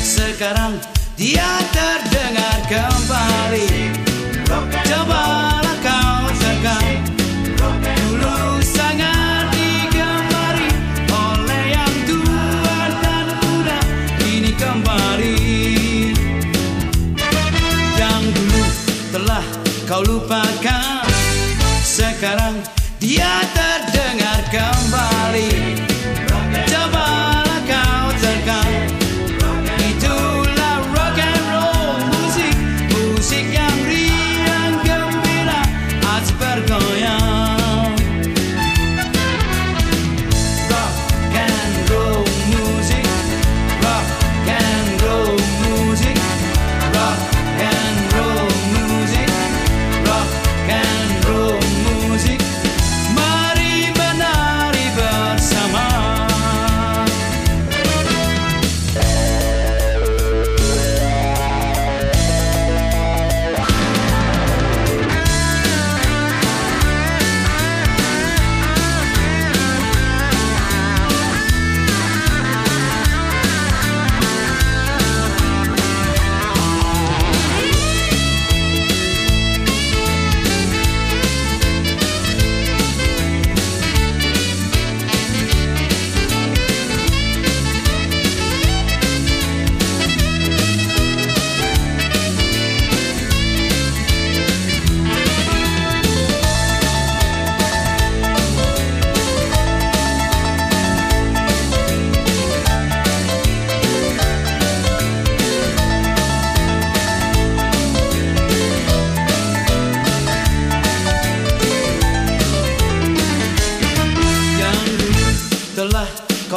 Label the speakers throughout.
Speaker 1: Sekarang dia terdengar kembali. Cobalah kau tekan. Dulu sangat digemari Oleh yang tua dan muda Kini kembali. Yang dulu telah kau lupakan. Sekarang dia terdengar kembali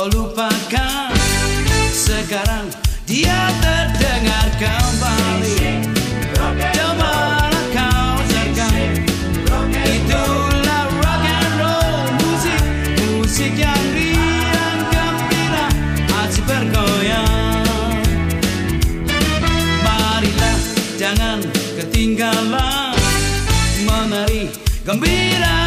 Speaker 1: lupakan. Sekarang dia terdengar kembali Cobalah kau tekan Itulah rock and roll musik. Musik yang riang gembira. Asik bergoyang. Marilah jangan ketinggalan. Menari gembira